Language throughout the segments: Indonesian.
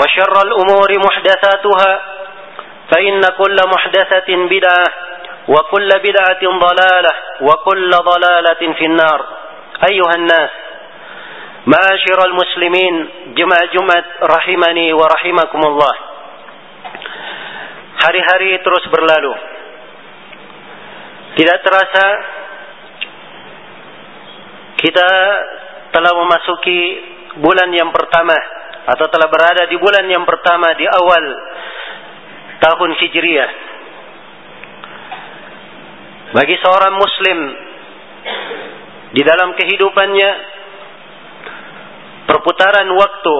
وشر الأمور محدثاتها فإن كل محدثة بدعة وكل بدعة ضلالة وكل ضلالة في النار. أيها الناس معاشر المسلمين جمع جمعة رحمني ورحمكم الله. هري هري terus برلالو tidak terasa kita telah memasuki bulan yang pertama atau telah berada di bulan yang pertama di awal tahun Hijriah. Bagi seorang muslim di dalam kehidupannya perputaran waktu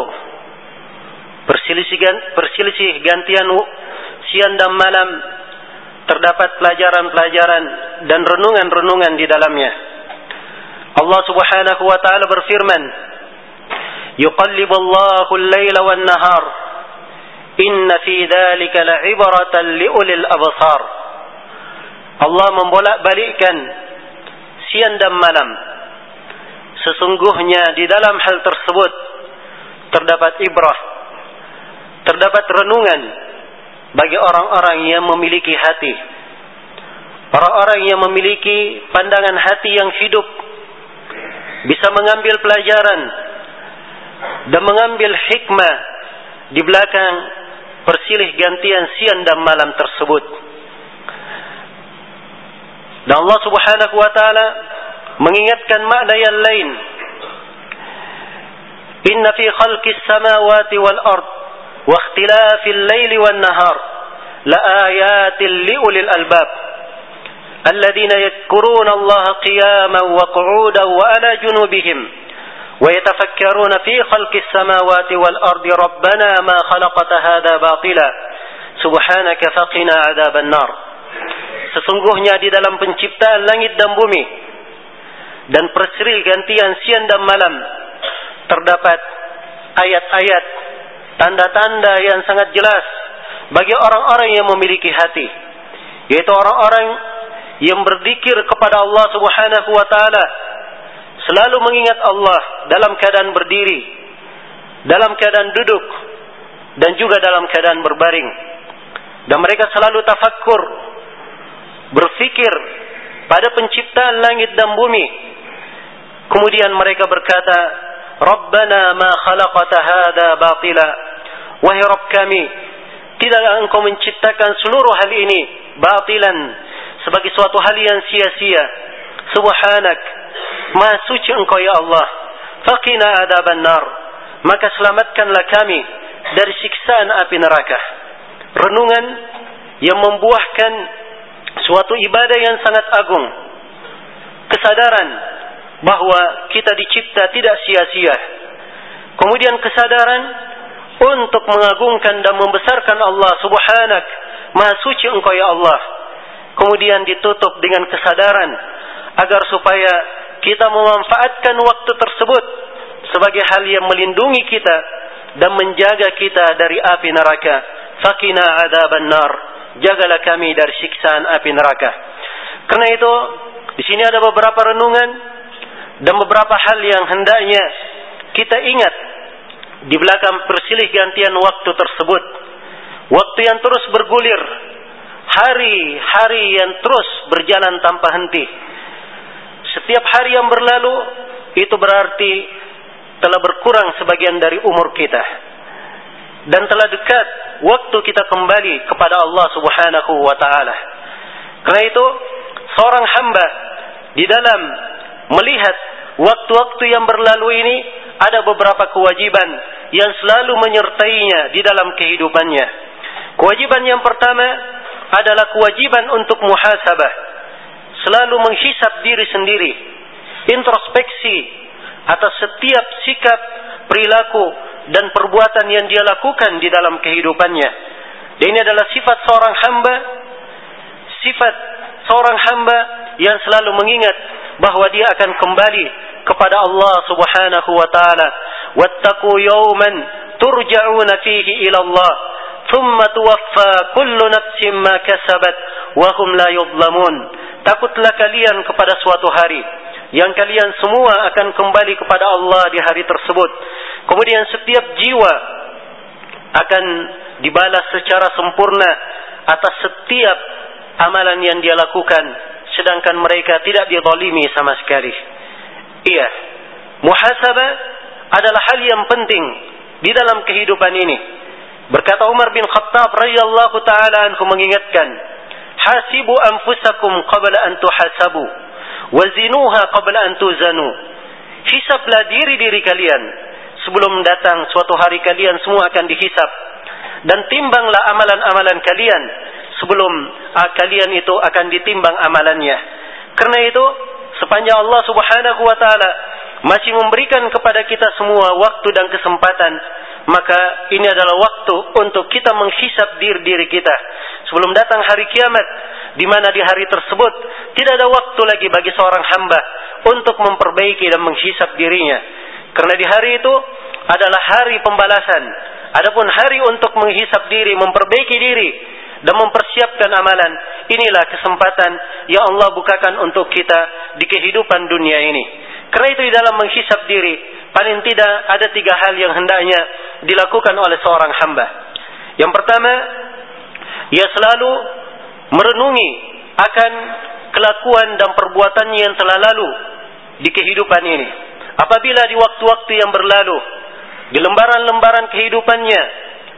perselisih, gantian siang dan malam terdapat pelajaran-pelajaran dan renungan-renungan di dalamnya. Allah Subhanahu wa taala berfirman, يقلب الله الليل والنهار إن في ذلك لعبرة لأولي الأبصار Allah membolak-balikkan siang dan malam. Sesungguhnya di dalam hal tersebut terdapat ibrah, terdapat renungan bagi orang-orang yang memiliki hati. Orang-orang yang memiliki pandangan hati yang hidup bisa mengambil pelajaran dan mengambil hikmah di belakang persilih gantian siang dan malam tersebut. Dan Allah Subhanahu wa taala mengingatkan makna yang lain. Inna fi khalqis samawati wal ard wa ikhtilafil laili wan nahar la ayatin liulil albab alladhina yadhkuruna Allah qiyaman wa qu'udan wa ala junubihim ويتفكرون في خلق السماوات والأرض ربنا ما خلقت هذا باطلا سبحانك فقنا عذاب النار Sesungguhnya di dalam penciptaan langit dan bumi dan persilih gantian siang dan malam terdapat ayat-ayat tanda-tanda yang sangat jelas bagi orang-orang yang memiliki hati yaitu orang-orang yang berzikir kepada Allah Subhanahu wa taala Selalu mengingat Allah dalam keadaan berdiri, dalam keadaan duduk, dan juga dalam keadaan berbaring. Dan mereka selalu tafakkur, berfikir pada penciptaan langit dan bumi. Kemudian mereka berkata, Rabbana ma khalaqata hadha batila. Wahai Rabb kami, tidaklah engkau menciptakan seluruh hal ini batilan sebagai suatu hal yang sia-sia. Subhanak, Maha suci engkau ya Allah. Faqina adaban nar. Maka selamatkanlah kami dari siksaan api neraka. Renungan yang membuahkan suatu ibadah yang sangat agung. Kesadaran bahwa kita dicipta tidak sia-sia. Kemudian kesadaran untuk mengagungkan dan membesarkan Allah subhanak. Maha suci engkau ya Allah. Kemudian ditutup dengan kesadaran agar supaya kita memanfaatkan waktu tersebut sebagai hal yang melindungi kita dan menjaga kita dari api neraka. fakina adzaban nar jagalah kami dari siksaan api neraka. Karena itu di sini ada beberapa renungan dan beberapa hal yang hendaknya kita ingat di belakang persilih gantian waktu tersebut. Waktu yang terus bergulir. Hari-hari yang terus berjalan tanpa henti setiap hari yang berlalu itu berarti telah berkurang sebagian dari umur kita dan telah dekat waktu kita kembali kepada Allah Subhanahu wa taala. Karena itu seorang hamba di dalam melihat waktu-waktu yang berlalu ini ada beberapa kewajiban yang selalu menyertainya di dalam kehidupannya. Kewajiban yang pertama adalah kewajiban untuk muhasabah. Selalu menghisap diri sendiri. Introspeksi atas setiap sikap, perilaku, dan perbuatan yang dia lakukan di dalam kehidupannya. Dan ini adalah sifat seorang hamba, sifat seorang hamba yang selalu mengingat bahwa dia akan kembali kepada Allah Subhanahu wa taala. Wattaqu yawman turja'una fihi ila Allah, thumma tuwaffa kullu nafsin ma kasabat wa hum la. Takutlah kalian kepada suatu hari yang kalian semua akan kembali kepada Allah di hari tersebut. Kemudian setiap jiwa akan dibalas secara sempurna atas setiap amalan yang dia lakukan sedangkan mereka tidak dizalimi sama sekali. Iya. Muhasabah adalah hal yang penting di dalam kehidupan ini. Berkata Umar bin Khattab radhiyallahu taala anhu mengingatkan, "Hasibu anfusakum qabla an tuhasabu, wazinuha qabla an tuzanu." Hisablah diri-diri kalian sebelum datang suatu hari kalian semua akan dihisap dan timbanglah amalan-amalan kalian sebelum uh, kalian itu akan ditimbang amalannya. Karena itu sepanjang Allah Subhanahu wa taala masih memberikan kepada kita semua waktu dan kesempatan, maka ini adalah waktu untuk kita menghisap diri diri kita sebelum datang hari kiamat di mana di hari tersebut tidak ada waktu lagi bagi seorang hamba untuk memperbaiki dan menghisap dirinya. Karena di hari itu adalah hari pembalasan. Adapun hari untuk menghisap diri, memperbaiki diri dan mempersiapkan amalan, inilah kesempatan yang Allah bukakan untuk kita di kehidupan dunia ini. Karena itu di dalam menghisap diri, paling tidak ada tiga hal yang hendaknya dilakukan oleh seorang hamba. Yang pertama, ia selalu merenungi akan kelakuan dan perbuatannya yang telah lalu di kehidupan ini. Apabila di waktu-waktu yang berlalu di lembaran-lembaran kehidupannya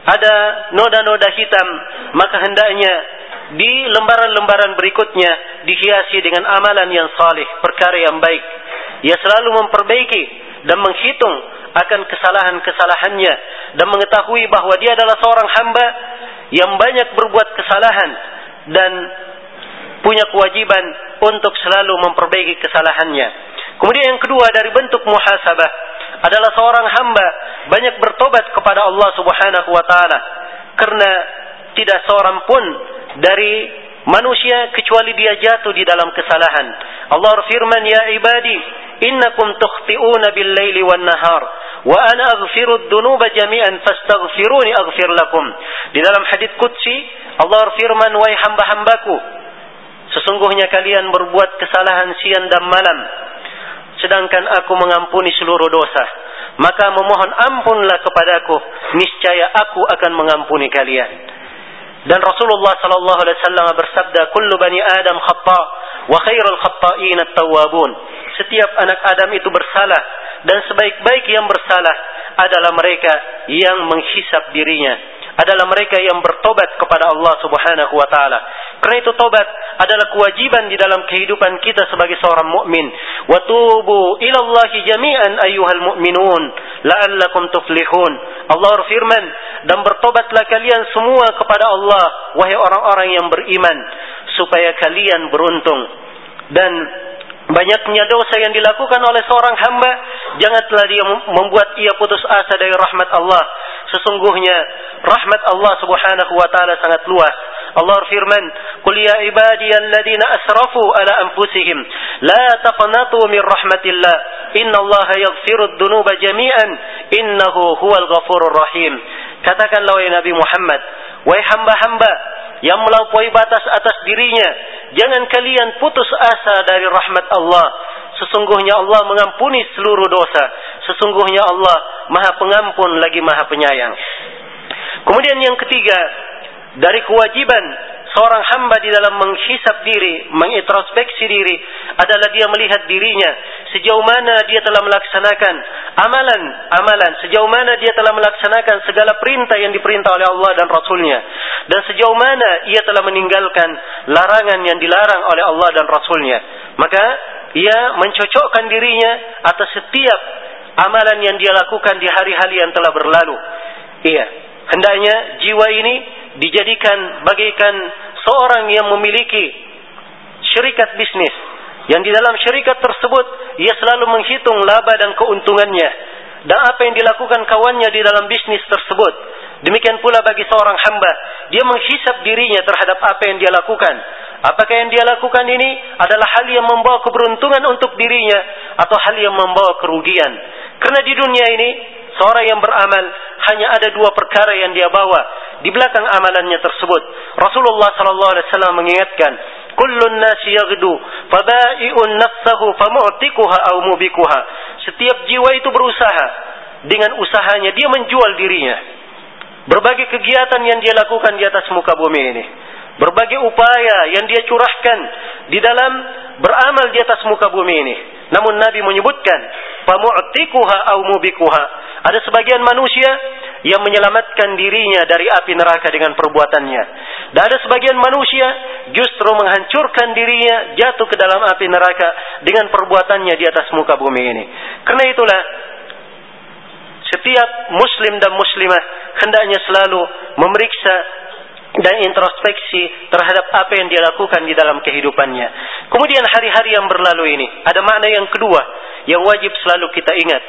ada noda-noda hitam, maka hendaknya di lembaran-lembaran berikutnya dihiasi dengan amalan yang saleh, perkara yang baik. Ia selalu memperbaiki dan menghitung akan kesalahan-kesalahannya dan mengetahui bahwa dia adalah seorang hamba yang banyak berbuat kesalahan dan punya kewajiban untuk selalu memperbaiki kesalahannya. Kemudian yang kedua dari bentuk muhasabah adalah seorang hamba banyak bertobat kepada Allah Subhanahu wa taala karena tidak seorang pun dari manusia kecuali dia jatuh di dalam kesalahan. Allah berfirman, "Ya ibadi, innakum tukhti'una bil-laili wan-nahar wa ana aghfiru dzunuba jami'an fastaghfiruni aghfir lakum." Di dalam hadis qudsi, Allah berfirman, "Wahai hamba-hambaku, sesungguhnya kalian berbuat kesalahan siang dan malam." sedangkan aku mengampuni seluruh dosa. Maka memohon ampunlah kepadaku, niscaya aku akan mengampuni kalian. Dan Rasulullah sallallahu alaihi wasallam bersabda, "Kullu bani Adam khata wa khairul khata'in at-tawwabun." Setiap anak Adam itu bersalah dan sebaik-baik yang bersalah adalah mereka yang menghisap dirinya adalah mereka yang bertobat kepada Allah Subhanahu wa taala. Karena itu tobat adalah kewajiban di dalam kehidupan kita sebagai seorang mukmin. Wa tubu ila Allah jami'an ayyuhal mu'minun la'allakum tuflihun. Allah berfirman dan bertobatlah kalian semua kepada Allah wahai orang-orang yang beriman supaya kalian beruntung. Dan banyaknya dosa yang dilakukan oleh seorang hamba janganlah dia membuat ia putus asa dari rahmat Allah sesungguhnya rahmat Allah Subhanahu wa taala sangat luas. Allah berfirman, "Qul ya ibadiyalladzina asrafu ala anfusihim, la taqnatu min rahmatillah. Innallaha yaghfirud dzunuba jami'an, innahu huwal ghafurur rahim." Katakanlah wahai Nabi Muhammad, Wahai hamba-hamba yang melampaui batas atas dirinya, jangan kalian putus asa dari rahmat Allah. Sesungguhnya Allah mengampuni seluruh dosa. Sesungguhnya Allah Maha Pengampun lagi Maha Penyayang. Kemudian yang ketiga, dari kewajiban seorang hamba di dalam menghisap diri, mengintrospeksi diri adalah dia melihat dirinya sejauh mana dia telah melaksanakan amalan-amalan, sejauh mana dia telah melaksanakan segala perintah yang diperintah oleh Allah dan Rasulnya dan sejauh mana ia telah meninggalkan larangan yang dilarang oleh Allah dan Rasulnya. Maka ia mencocokkan dirinya atas setiap amalan yang dia lakukan di hari-hari yang telah berlalu. Iya, hendaknya jiwa ini dijadikan bagaikan seorang yang memiliki syarikat bisnis yang di dalam syarikat tersebut ia selalu menghitung laba dan keuntungannya dan apa yang dilakukan kawannya di dalam bisnis tersebut. Demikian pula bagi seorang hamba dia menghisap dirinya terhadap apa yang dia lakukan. Apakah yang dia lakukan ini adalah hal yang membawa keberuntungan untuk dirinya atau hal yang membawa kerugian? Karena di dunia ini seorang yang beramal hanya ada dua perkara yang dia bawa di belakang amalannya tersebut. Rasulullah sallallahu alaihi wasallam mengingatkan, "Kullun nasi yaghdu, fabai'un nafsahu famu'tikuha aw mubikuha." Setiap jiwa itu berusaha dengan usahanya dia menjual dirinya. Berbagai kegiatan yang dia lakukan di atas muka bumi ini. Berbagai upaya yang dia curahkan di dalam beramal di atas muka bumi ini. Namun Nabi menyebutkan, "Famu'tikuha aw mubikuha." Ada sebagian manusia yang menyelamatkan dirinya dari api neraka dengan perbuatannya. Dan ada sebagian manusia justru menghancurkan dirinya jatuh ke dalam api neraka dengan perbuatannya di atas muka bumi ini. Karena itulah setiap muslim dan muslimah hendaknya selalu memeriksa dan introspeksi terhadap apa yang dia lakukan di dalam kehidupannya. Kemudian hari-hari yang berlalu ini ada makna yang kedua yang wajib selalu kita ingat.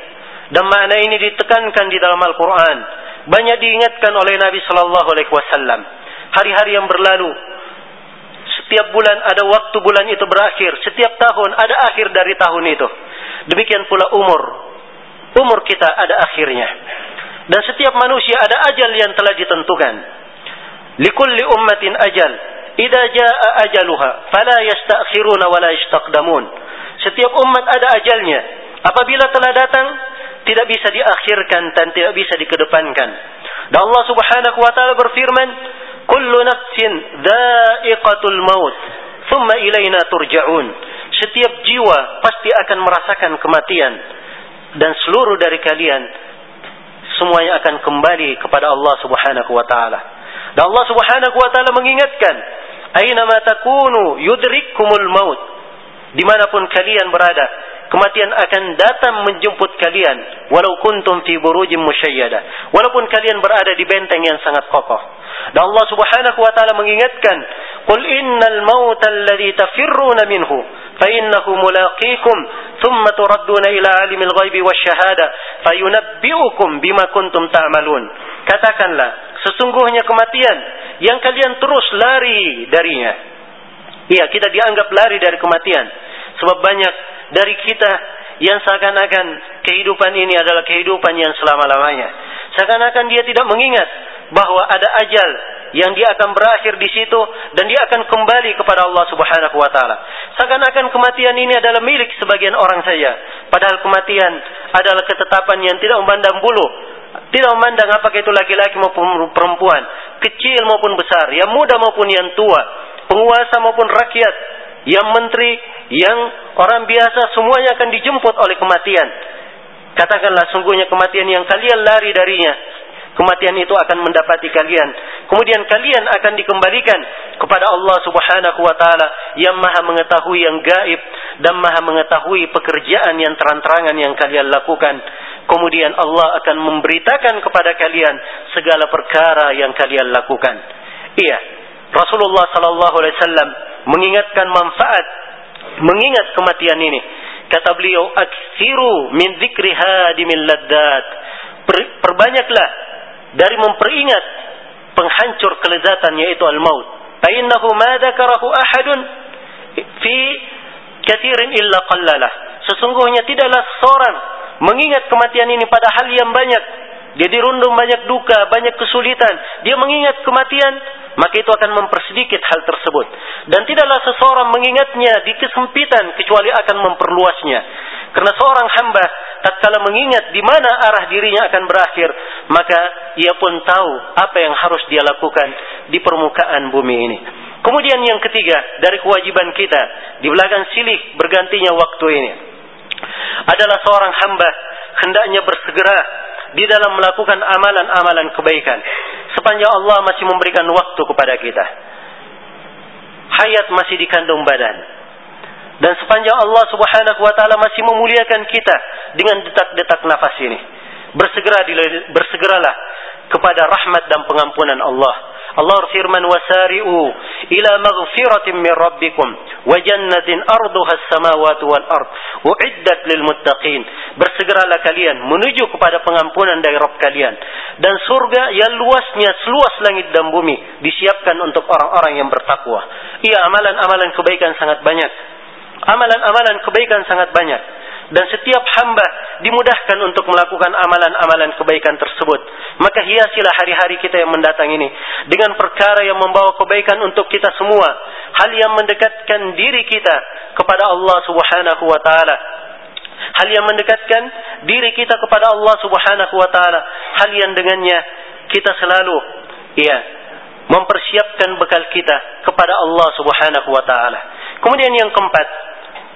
Dan makna ini ditekankan di dalam Al-Quran banyak diingatkan oleh Nabi Shallallahu Alaihi Wasallam. Hari-hari yang berlalu, setiap bulan ada waktu bulan itu berakhir, setiap tahun ada akhir dari tahun itu. Demikian pula umur, umur kita ada akhirnya. Dan setiap manusia ada ajal yang telah ditentukan. Ummatin ajal. Idza jaa ajaluha fala yasta'khiruna wa la yastaqdamun. Setiap umat ada ajalnya. Apabila telah datang, tidak bisa diakhirkan dan tidak bisa dikedepankan. Dan Allah Subhanahu wa taala berfirman, "Kullu nafsin dha'iqatul maut, thumma ilaina turja'un." Setiap jiwa pasti akan merasakan kematian dan seluruh dari kalian semuanya akan kembali kepada Allah Subhanahu wa taala. Dan Allah Subhanahu wa taala mengingatkan, "Aina ma takunu yudrikkumul maut." Dimanapun kalian berada, kematian akan datang menjemput kalian walau kuntum fi burujim musyayyada. Walaupun kalian berada di benteng yang sangat kokoh. Dan Allah Subhanahu wa taala mengingatkan qul innal mauta alladhi tafirruna minhu fa innahu mulaqikum thumma turadduna ila alimil ghaibi wasyahada fayunabbiukum bima kuntum ta'malun. Katakanlah sesungguhnya kematian yang kalian terus lari darinya iya kita dianggap lari dari kematian sebab banyak dari kita yang seakan-akan kehidupan ini adalah kehidupan yang selama-lamanya. Seakan-akan dia tidak mengingat bahwa ada ajal yang dia akan berakhir di situ dan dia akan kembali kepada Allah Subhanahu wa taala. Seakan-akan kematian ini adalah milik sebagian orang saja, padahal kematian adalah ketetapan yang tidak memandang bulu, tidak memandang apakah itu laki-laki maupun perempuan, kecil maupun besar, yang muda maupun yang tua, penguasa maupun rakyat, yang menteri, yang orang biasa semuanya akan dijemput oleh kematian. Katakanlah sungguhnya kematian yang kalian lari darinya. Kematian itu akan mendapati kalian. Kemudian kalian akan dikembalikan kepada Allah Subhanahu wa taala yang Maha mengetahui yang gaib dan Maha mengetahui pekerjaan yang terang-terangan yang kalian lakukan. Kemudian Allah akan memberitakan kepada kalian segala perkara yang kalian lakukan. Iya, Rasulullah sallallahu alaihi wasallam mengingatkan manfaat mengingat kematian ini. Kata beliau, "Aksiru min dzikri hadimil laddat." Perbanyaklah dari memperingat penghancur kelezatan yaitu al-maut. Fa innahu ma dzakarahu ahadun fi kathirin illa qallalah. Sesungguhnya tidaklah seorang mengingat kematian ini pada hal yang banyak dia dirundung banyak duka, banyak kesulitan, dia mengingat kematian, maka itu akan mempersedikit hal tersebut. Dan tidaklah seseorang mengingatnya di kesempitan kecuali akan memperluasnya. Karena seorang hamba tatkala mengingat di mana arah dirinya akan berakhir, maka ia pun tahu apa yang harus dia lakukan di permukaan bumi ini. Kemudian yang ketiga dari kewajiban kita di belakang silih bergantinya waktu ini adalah seorang hamba hendaknya bersegera di dalam melakukan amalan-amalan kebaikan sepanjang Allah masih memberikan waktu kepada kita. Hayat masih dikandung badan. Dan sepanjang Allah Subhanahu wa taala masih memuliakan kita dengan detak-detak nafas ini. Bersegera bersegeralah kepada rahmat dan pengampunan Allah Allah firman wasari'u ila maghfiratin min rabbikum wa jannatin arduha as-samawati wal ard. Uiddat lil muttaqin. Bersegeralah kalian menuju kepada pengampunan dari Rabb kalian. Dan surga yang luasnya seluas langit dan bumi disiapkan untuk orang-orang yang bertakwa. Iya amalan-amalan kebaikan sangat banyak. Amalan-amalan kebaikan sangat banyak dan setiap hamba dimudahkan untuk melakukan amalan-amalan kebaikan tersebut. Maka hiasilah hari-hari kita yang mendatang ini dengan perkara yang membawa kebaikan untuk kita semua, hal yang mendekatkan diri kita kepada Allah Subhanahu wa taala. Hal yang mendekatkan diri kita kepada Allah Subhanahu wa taala, hal yang dengannya kita selalu ya mempersiapkan bekal kita kepada Allah Subhanahu wa taala. Kemudian yang keempat,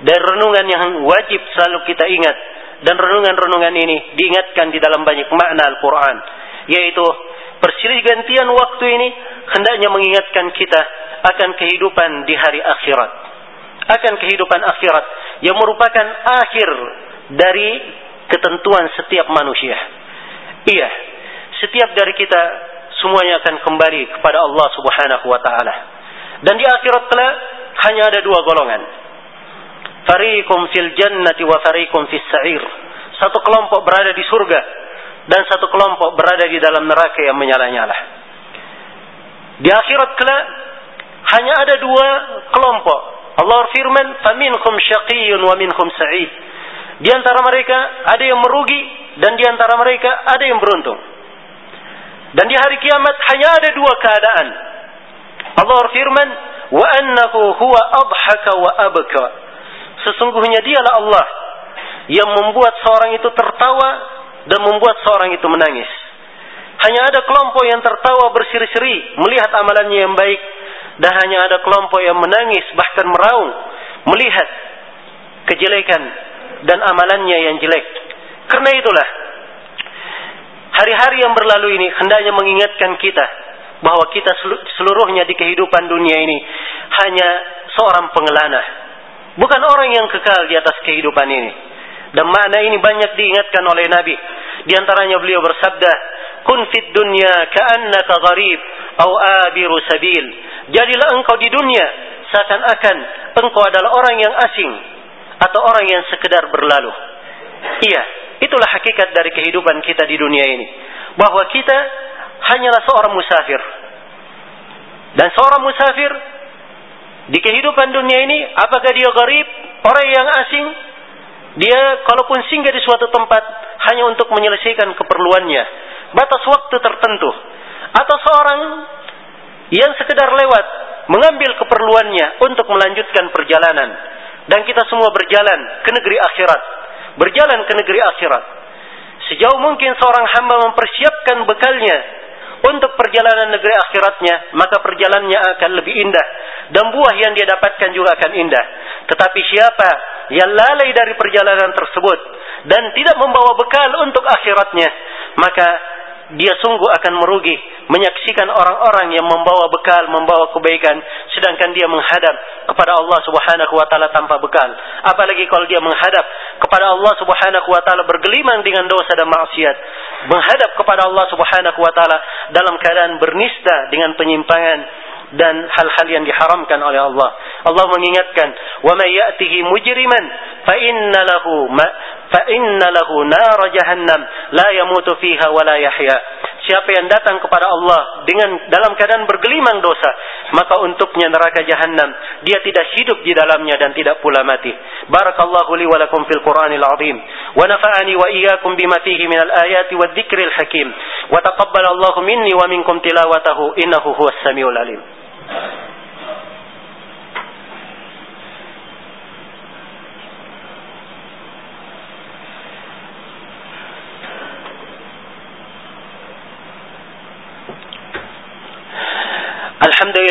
dan renungan yang wajib selalu kita ingat. Dan renungan-renungan ini diingatkan di dalam banyak makna Al-Quran. Yaitu persilih gantian waktu ini hendaknya mengingatkan kita akan kehidupan di hari akhirat. Akan kehidupan akhirat yang merupakan akhir dari ketentuan setiap manusia. Iya setiap dari kita semuanya akan kembali kepada Allah Subhanahu wa taala. Dan di akhirat kelak hanya ada dua golongan Fariqum fil jannati wa fariqum fis sa'ir. Satu kelompok berada di surga dan satu kelompok berada di dalam neraka yang menyala-nyala. Di akhirat kelak hanya ada dua kelompok. Allah firman, "Faminkum syaqiyyun wa minkum sa'id." Di antara mereka ada yang merugi dan di antara mereka ada yang beruntung. Dan di hari kiamat hanya ada dua keadaan. Allah firman, "Wa annahu huwa adhaka wa abka." Sesungguhnya dialah Allah yang membuat seorang itu tertawa dan membuat seorang itu menangis. Hanya ada kelompok yang tertawa berseri-seri melihat amalannya yang baik dan hanya ada kelompok yang menangis bahkan meraung melihat kejelekan dan amalannya yang jelek. Karena itulah hari-hari yang berlalu ini hendaknya mengingatkan kita bahwa kita seluruhnya di kehidupan dunia ini hanya seorang pengelana Bukan orang yang kekal di atas kehidupan ini. Dan makna ini banyak diingatkan oleh Nabi. Di antaranya beliau bersabda, "Kun fid dunya ka'annaka gharib au abiru sabil." Jadilah engkau di dunia seakan-akan engkau adalah orang yang asing atau orang yang sekedar berlalu. Iya, itulah hakikat dari kehidupan kita di dunia ini. Bahwa kita hanyalah seorang musafir. Dan seorang musafir di kehidupan dunia ini, apakah dia garib, orang yang asing? Dia kalaupun singgah di suatu tempat hanya untuk menyelesaikan keperluannya, batas waktu tertentu. Atau seorang yang sekedar lewat, mengambil keperluannya untuk melanjutkan perjalanan. Dan kita semua berjalan ke negeri akhirat. Berjalan ke negeri akhirat. Sejauh mungkin seorang hamba mempersiapkan bekalnya untuk perjalanan negeri akhiratnya, maka perjalanannya akan lebih indah dan buah yang dia dapatkan juga akan indah. Tetapi siapa yang lalai dari perjalanan tersebut dan tidak membawa bekal untuk akhiratnya, maka dia sungguh akan merugi menyaksikan orang-orang yang membawa bekal, membawa kebaikan sedangkan dia menghadap kepada Allah Subhanahu wa taala tanpa bekal. Apalagi kalau dia menghadap kepada Allah Subhanahu wa taala bergelimang dengan dosa dan maksiat. Menghadap kepada Allah Subhanahu wa taala dalam keadaan bernista dengan penyimpangan dan hal-hal yang diharamkan oleh Allah. Allah mengingatkan, "Wa may ya'tihi mujriman fa inna lahu ma fa inna lahu nar jahannam la yamutu fiha wa la yahya." Siapa yang datang kepada Allah dengan dalam keadaan bergelimang dosa, maka untuknya neraka jahanam. Dia tidak hidup di dalamnya dan tidak pula mati. Barakallahu li wa fil Qur'anil azim. Wa nafa'ani wa iyyakum bima fihi minal ayati wad dzikril hakim. Wa taqabbalallahu minni wa minkum tilawatahu innahu huwas samiul alim.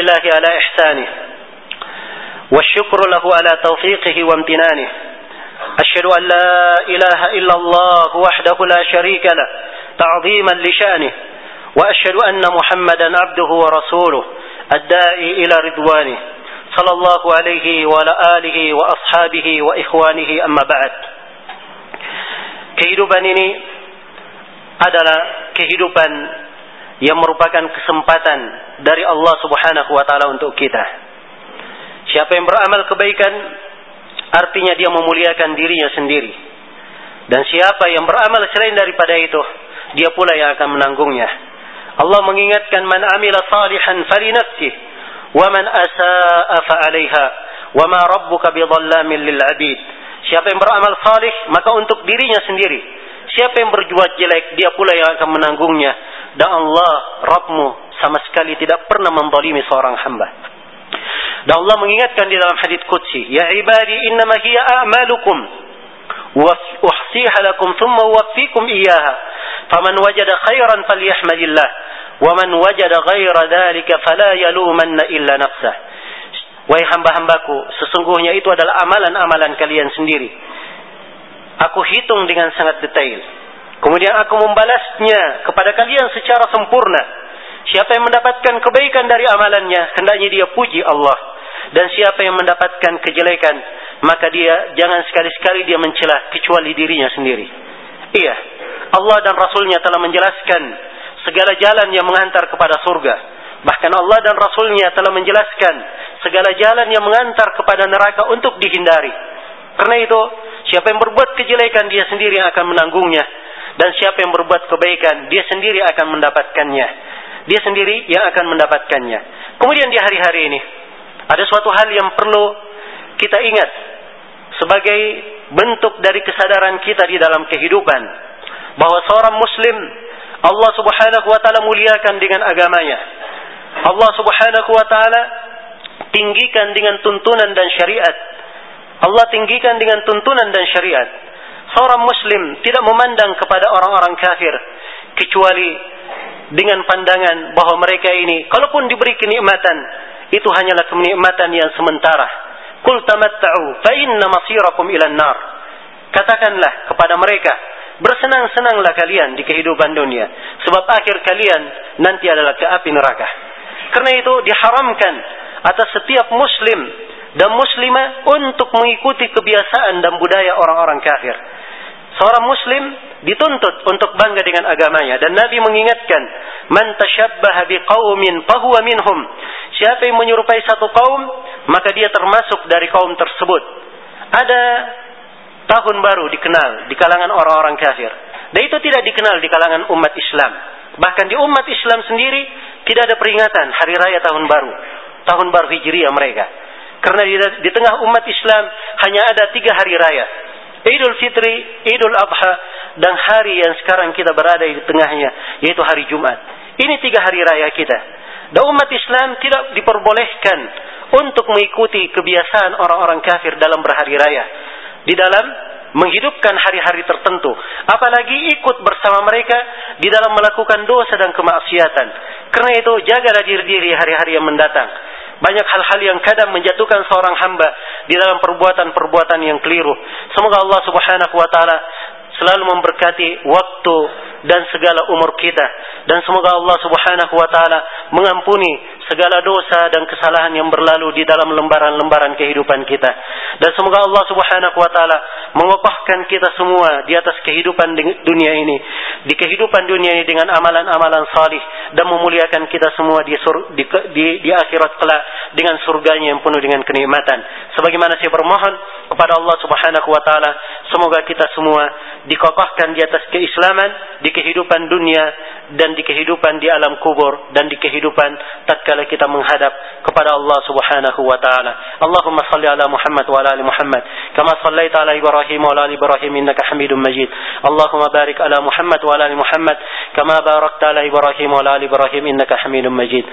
لله على إحسانه والشكر له على توفيقه وامتنانه. أشهد أن لا إله إلا الله وحده لا شريك له تعظيما لشأنه. وأشهد أن محمدا عبده ورسوله الداعي إلى رضوانه. صلى الله عليه وعلى آله وأصحابه وإخوانه أما بعد. kehidupan ini adalah yang merupakan kesempatan dari Allah Subhanahu wa taala untuk kita. Siapa yang beramal kebaikan artinya dia memuliakan dirinya sendiri. Dan siapa yang beramal selain daripada itu, dia pula yang akan menanggungnya. Allah mengingatkan man amila salihan falinafsih wa man asaa fa 'alaiha wa ma rabbuka bidhallamin lil 'abid. Siapa yang beramal salih maka untuk dirinya sendiri. Siapa yang berbuat jelek dia pula yang akan menanggungnya dan Allah Rabbmu sama sekali tidak pernah membalimi seorang hamba. Dan Allah mengingatkan di dalam hadits qudsi, "Ya ibadi, innama hiya a'malukum uhsiha lakum thumma uwaffikum iyyaha. Faman wajada khairan falyahmadillah, wa man wajada ghaira dhalika fala yalumanna illa nafsah." Wahai hamba-hambaku, sesungguhnya itu adalah amalan-amalan kalian sendiri. Aku hitung dengan sangat detail. Kemudian aku membalasnya kepada kalian secara sempurna. Siapa yang mendapatkan kebaikan dari amalannya, hendaknya dia puji Allah. Dan siapa yang mendapatkan kejelekan, maka dia jangan sekali-sekali dia mencela kecuali dirinya sendiri. Iya, Allah dan Rasulnya telah menjelaskan segala jalan yang mengantar kepada surga. Bahkan Allah dan Rasulnya telah menjelaskan segala jalan yang mengantar kepada neraka untuk dihindari. Karena itu, siapa yang berbuat kejelekan dia sendiri yang akan menanggungnya dan siapa yang berbuat kebaikan, dia sendiri akan mendapatkannya. Dia sendiri yang akan mendapatkannya. Kemudian di hari-hari ini, ada suatu hal yang perlu kita ingat sebagai bentuk dari kesadaran kita di dalam kehidupan bahwa seorang muslim Allah Subhanahu wa taala muliakan dengan agamanya. Allah Subhanahu wa taala tinggikan dengan tuntunan dan syariat. Allah tinggikan dengan tuntunan dan syariat seorang muslim tidak memandang kepada orang-orang kafir kecuali dengan pandangan bahwa mereka ini kalaupun diberi kenikmatan itu hanyalah kenikmatan yang sementara. Kul tamatta'u fa inna masirakum ila nar. Katakanlah kepada mereka, bersenang-senanglah kalian di kehidupan dunia sebab akhir kalian nanti adalah ke api neraka. Karena itu diharamkan atas setiap muslim dan muslimah untuk mengikuti kebiasaan dan budaya orang-orang kafir. Seorang muslim dituntut untuk bangga dengan agamanya dan Nabi mengingatkan, "Man tashabbaha biqaumin fahuwa minhum." Siapa yang menyerupai satu kaum, maka dia termasuk dari kaum tersebut. Ada tahun baru dikenal di kalangan orang-orang kafir. Dan itu tidak dikenal di kalangan umat Islam. Bahkan di umat Islam sendiri tidak ada peringatan hari raya tahun baru, tahun baru Hijriah mereka. Karena di, di tengah umat Islam hanya ada tiga hari raya. Idul Fitri, Idul Adha, dan hari yang sekarang kita berada di tengahnya, yaitu hari Jumat. Ini tiga hari raya kita. Dan umat Islam tidak diperbolehkan untuk mengikuti kebiasaan orang-orang kafir dalam berhari raya. Di dalam menghidupkan hari-hari tertentu. Apalagi ikut bersama mereka di dalam melakukan dosa dan kemaksiatan. Karena itu jagalah diri-diri hari-hari yang mendatang banyak hal-hal yang kadang menjatuhkan seorang hamba di dalam perbuatan-perbuatan yang keliru. Semoga Allah Subhanahu wa taala selalu memberkati waktu dan segala umur kita. Dan semoga Allah Subhanahu wa taala mengampuni segala dosa dan kesalahan yang berlalu di dalam lembaran-lembaran kehidupan kita. Dan semoga Allah Subhanahu wa taala mengokohkan kita semua di atas kehidupan dunia ini di kehidupan dunia ini dengan amalan-amalan salih dan memuliakan kita semua di, sur, di, di, di akhirat kelak dengan surganya yang penuh dengan kenikmatan. Sebagaimana saya bermohon kepada Allah Subhanahu wa taala semoga kita semua dikokohkan di atas keislaman di kehidupan dunia dan di kehidupan di alam kubur dan di kehidupan tatkala kita menghadap kepada Allah Subhanahu wa taala. Allahumma salli ala Muhammad wa ala ali Muhammad kama sallaita ala Ibrahim wa ala ali Ibrahim innaka Hamidum Majid. Allahumma barik ala Muhammad wa ala ali Muhammad kama barakta ala Ibrahim wa ala ali Ibrahim innaka Hamidum Majid.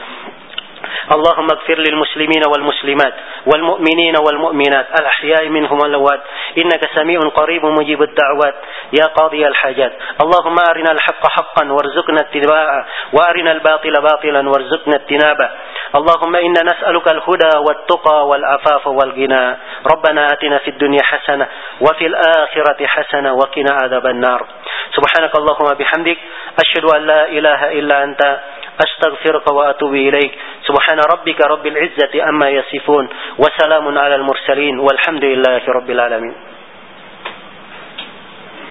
اللهم اغفر للمسلمين والمسلمات والمؤمنين والمؤمنات الأحياء منهم والأموات. إنك سميع قريب مجيب الدعوات. يا قاضي الحاجات اللهم أرنا الحق حقا وارزقنا اتباعه وأرنا الباطل باطلا وارزقنا اجتنابه. اللهم إنا نسألك الهدى والتقى والعفاف والغنى. ربنا آتنا في الدنيا حسنة وفي الآخرة حسنة وقنا عذاب النار. سبحانك اللهم بحمدك أشهد أن لا إله إلا أنت أستغفرك وأتوب إليك. سبحان ربك رب العزة أما يصفون وسلام على المرسلين والحمد لله رب العالمين.